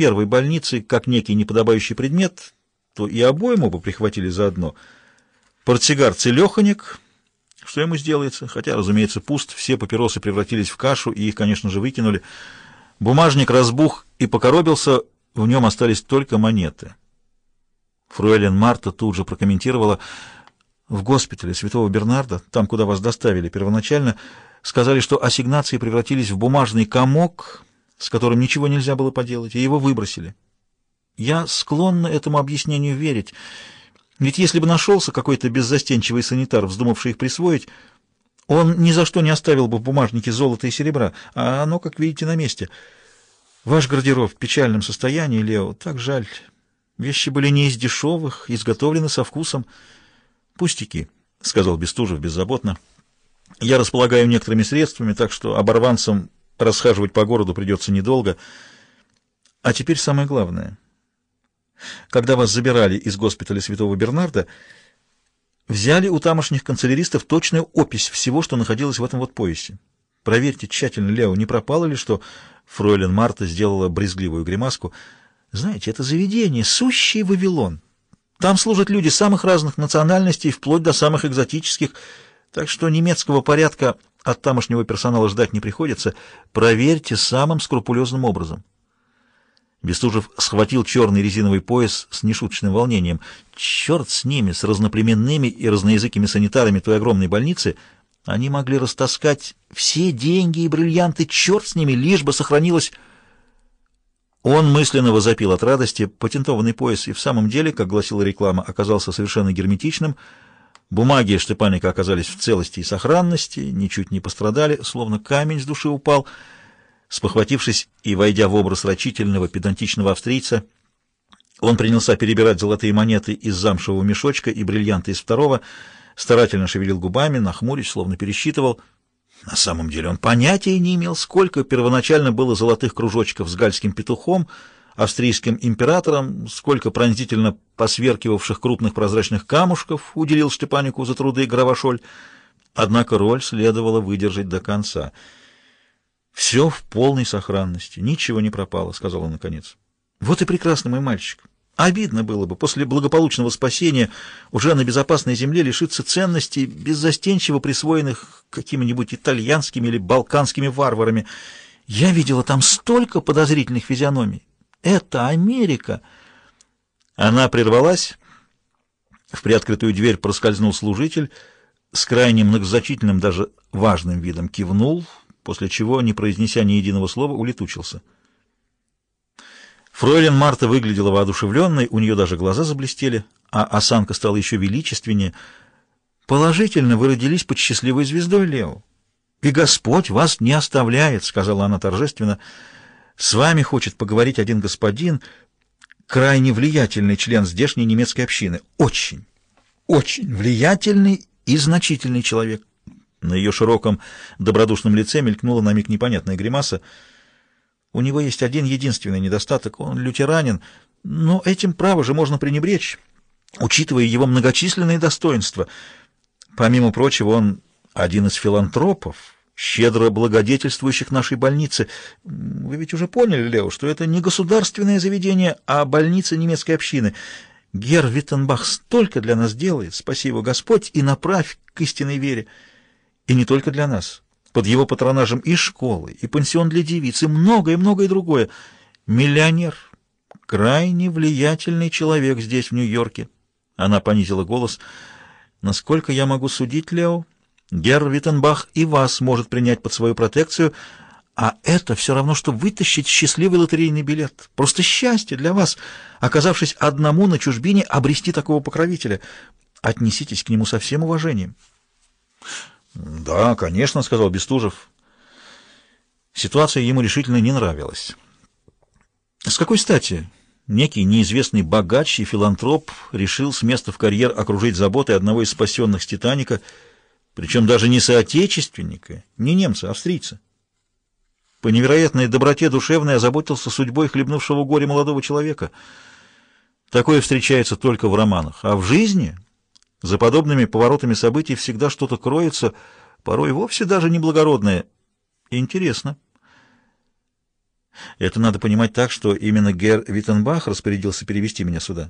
первой больницы как некий неподобающий предмет, то и обоим бы прихватили заодно. Портсигар целеханик, что ему сделается, хотя, разумеется, пуст, все папиросы превратились в кашу, и их, конечно же, выкинули. Бумажник разбух и покоробился, в нем остались только монеты. Фруэлен Марта тут же прокомментировала, в госпитале Святого Бернарда, там, куда вас доставили первоначально, сказали, что ассигнации превратились в бумажный комок, с которым ничего нельзя было поделать, и его выбросили. Я склонна этому объяснению верить, ведь если бы нашелся какой-то беззастенчивый санитар, вздумавший их присвоить, он ни за что не оставил бы в бумажнике золота и серебра, а оно, как видите, на месте. Ваш гардероб в печальном состоянии, Лео, так жаль. Вещи были не из дешевых, изготовлены со вкусом. «Пустяки», — сказал Бестужев беззаботно. «Я располагаю некоторыми средствами, так что оборванцам расхаживать по городу придется недолго. А теперь самое главное. Когда вас забирали из госпиталя Святого Бернарда, взяли у тамошних канцеляристов точную опись всего, что находилось в этом вот поясе. Проверьте тщательно, Лео, не пропало ли что...» Фройлен Марта сделала брезгливую гримаску. «Знаете, это заведение — сущий Вавилон». Там служат люди самых разных национальностей, вплоть до самых экзотических, так что немецкого порядка от тамошнего персонала ждать не приходится. Проверьте самым скрупулезным образом. Бестужев схватил черный резиновый пояс с нешуточным волнением. Черт с ними, с разноплеменными и разноязыкими санитарами той огромной больницы. Они могли растаскать все деньги и бриллианты, черт с ними, лишь бы сохранилось он мысленно возопил от радости. Патентованный пояс и в самом деле, как гласила реклама, оказался совершенно герметичным. Бумаги Штепаника оказались в целости и сохранности, ничуть не пострадали, словно камень с души упал. Спохватившись и войдя в образ рачительного, педантичного австрийца, он принялся перебирать золотые монеты из замшевого мешочка и бриллианты из второго, старательно шевелил губами, нахмурясь, словно пересчитывал — на самом деле он понятия не имел, сколько первоначально было золотых кружочков с гальским петухом, австрийским императором, сколько пронзительно посверкивавших крупных прозрачных камушков уделил Штепанику за труды Гравошоль. Однако роль следовало выдержать до конца. «Все в полной сохранности, ничего не пропало», — сказал он наконец. «Вот и прекрасный мой мальчик. Обидно было бы после благополучного спасения уже на безопасной земле лишиться ценностей, беззастенчиво присвоенных какими-нибудь итальянскими или балканскими варварами. Я видела там столько подозрительных физиономий. Это Америка. Она прервалась. В приоткрытую дверь проскользнул служитель, с крайним многозначительным, даже важным видом кивнул, после чего, не произнеся ни единого слова, улетучился. Фройлен Марта выглядела воодушевленной, у нее даже глаза заблестели, а осанка стала еще величественнее. «Положительно вы родились под счастливой звездой, Лео. И Господь вас не оставляет», — сказала она торжественно. «С вами хочет поговорить один господин, крайне влиятельный член здешней немецкой общины. Очень, очень влиятельный и значительный человек». На ее широком добродушном лице мелькнула на миг непонятная гримаса — у него есть один единственный недостаток — он лютеранин, но этим право же можно пренебречь, учитывая его многочисленные достоинства. Помимо прочего, он один из филантропов, щедро благодетельствующих нашей больнице. Вы ведь уже поняли, Лео, что это не государственное заведение, а больница немецкой общины. Гер Виттенбах столько для нас делает, спаси его Господь, и направь к истинной вере. И не только для нас. Под его патронажем и школы, и пансион для девиц, и многое-многое другое. Миллионер, крайне влиятельный человек здесь, в Нью-Йорке. Она понизила голос. Насколько я могу судить, Лео, Герр Виттенбах и вас может принять под свою протекцию, а это все равно, что вытащить счастливый лотерейный билет. Просто счастье для вас, оказавшись одному на чужбине, обрести такого покровителя. Отнеситесь к нему со всем уважением. «Да, конечно», — сказал Бестужев. Ситуация ему решительно не нравилась. С какой стати некий неизвестный богач и филантроп решил с места в карьер окружить заботой одного из спасенных с «Титаника», причем даже не соотечественника, не немца, а австрийца? По невероятной доброте душевной озаботился судьбой хлебнувшего горе молодого человека. Такое встречается только в романах, а в жизни за подобными поворотами событий всегда что-то кроется, порой вовсе даже неблагородное. Интересно. Это надо понимать так, что именно Герр Виттенбах распорядился перевести меня сюда.